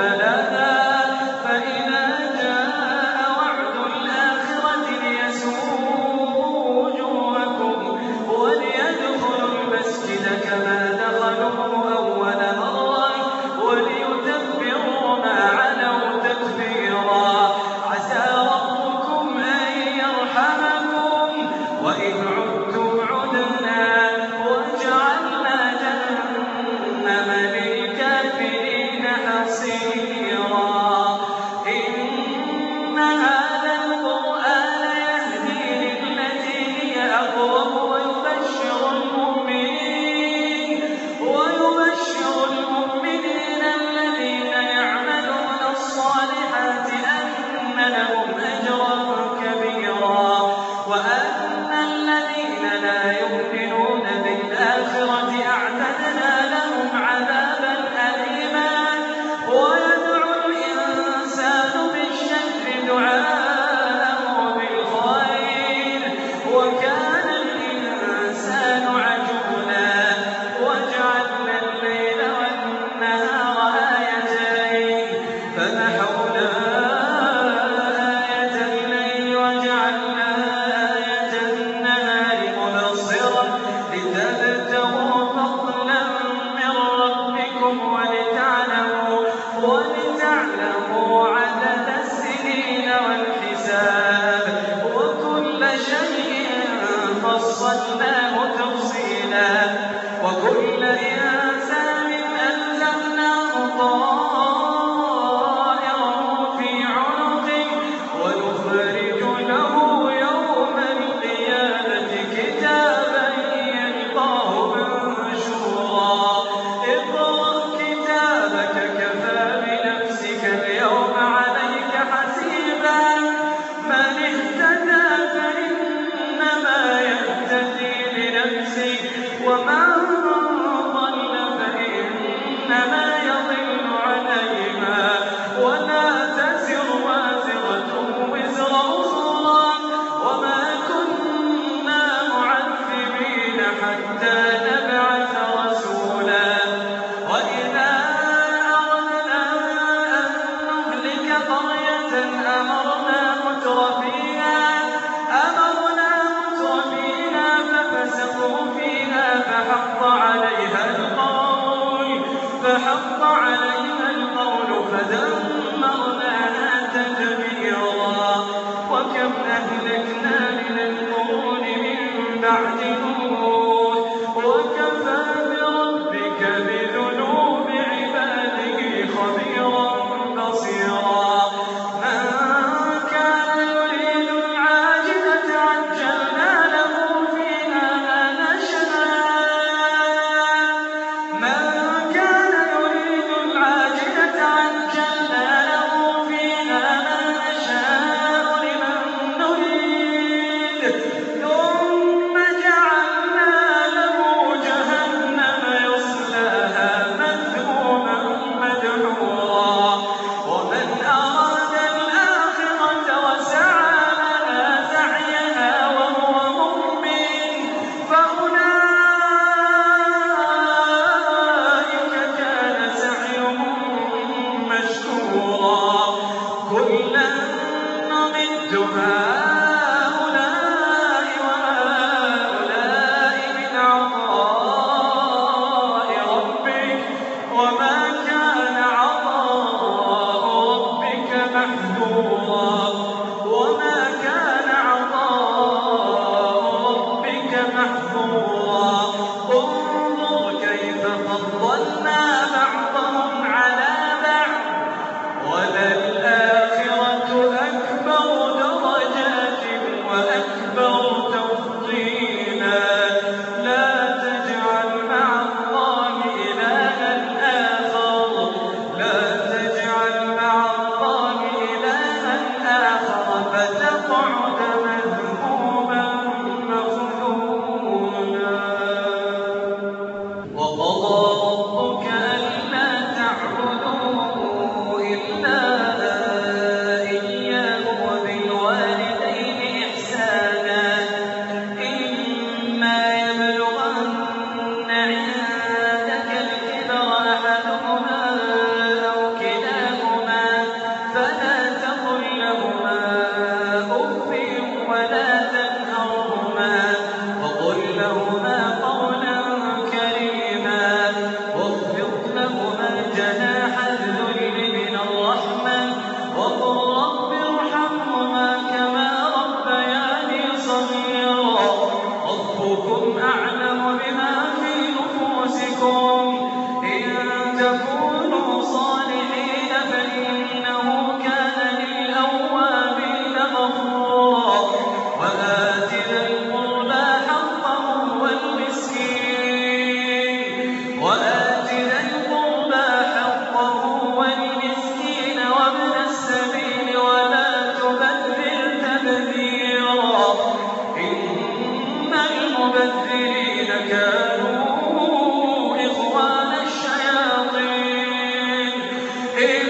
فلا Amen.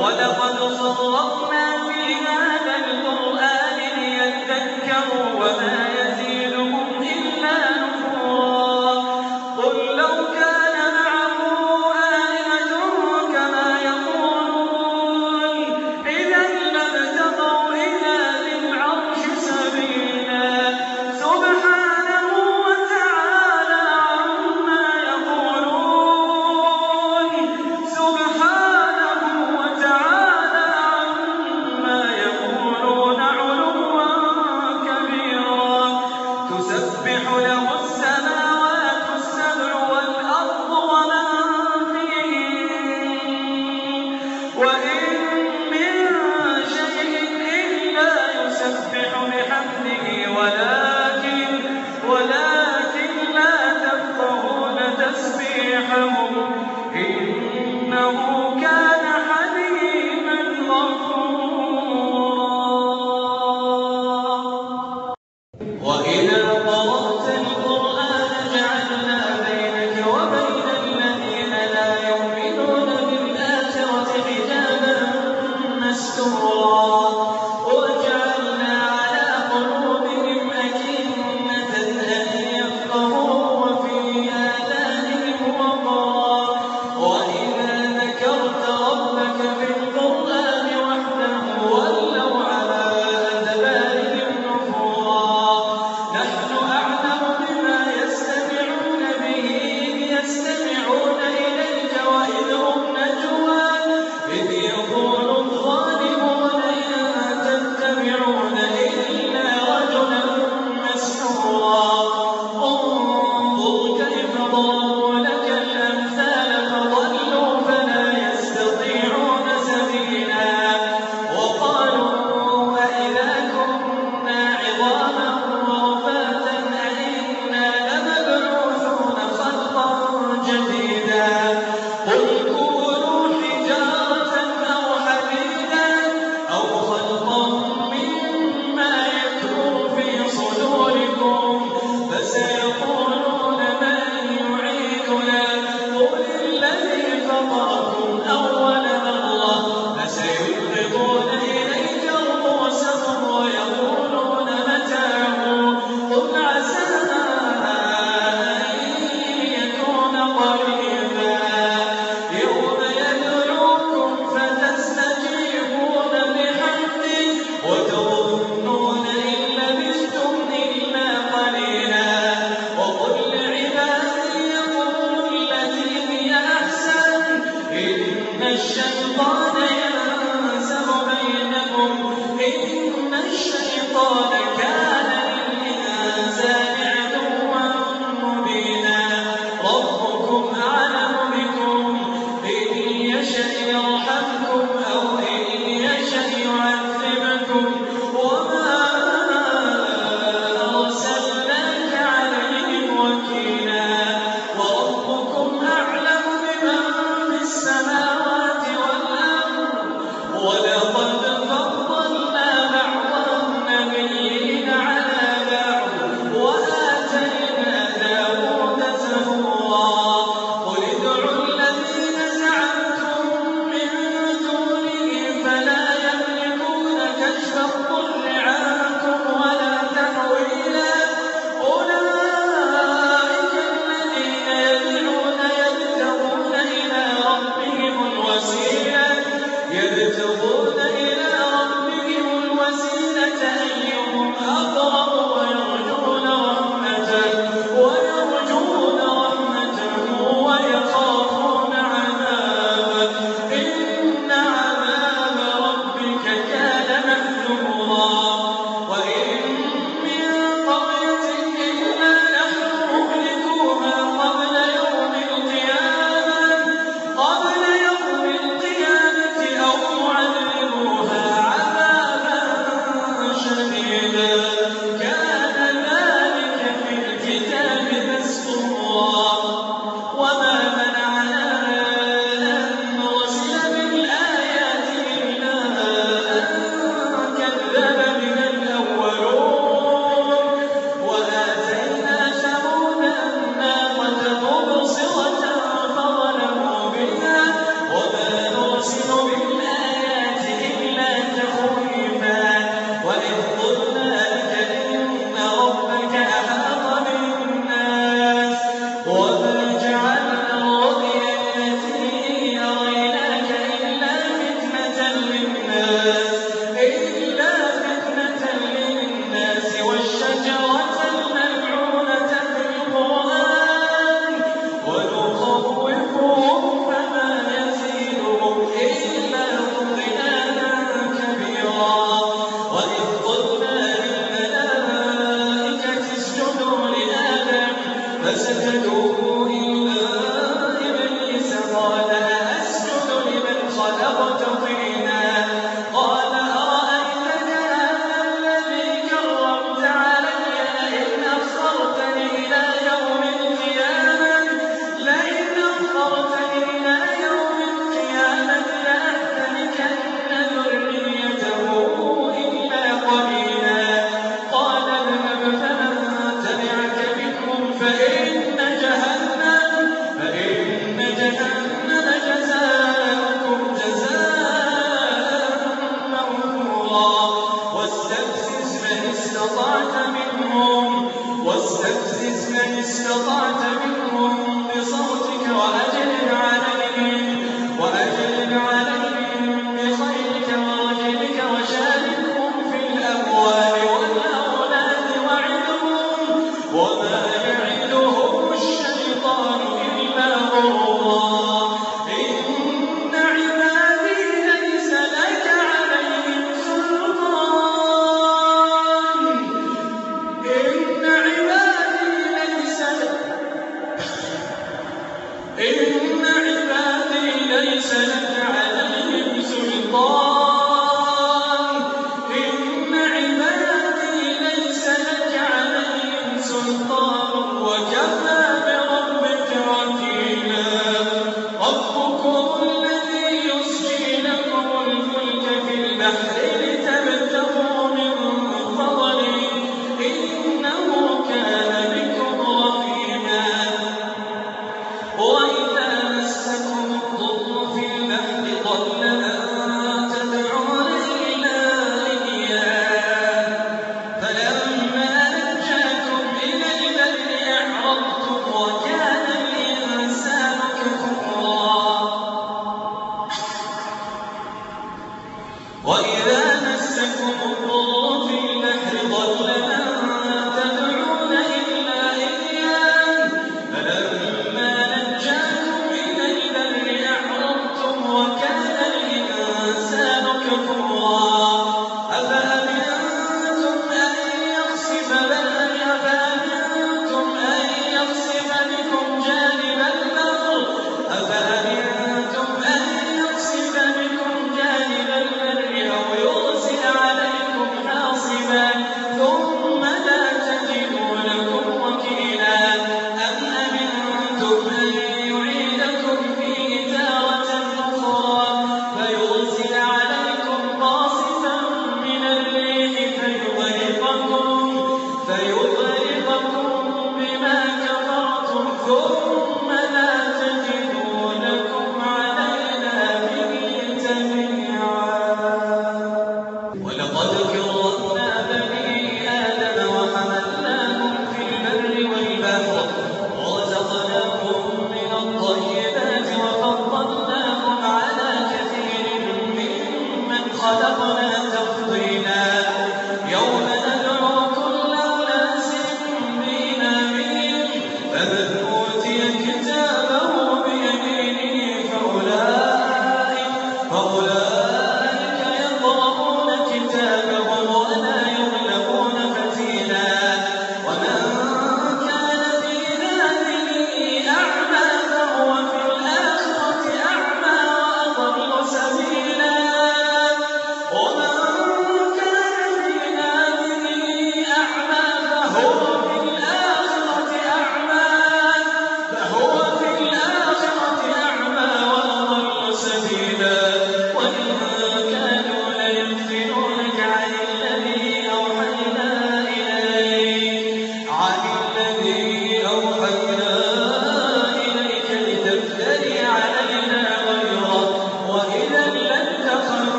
ولقد صرفنا في هذا القرآن ليذكروا وما Amen. Oh. Allah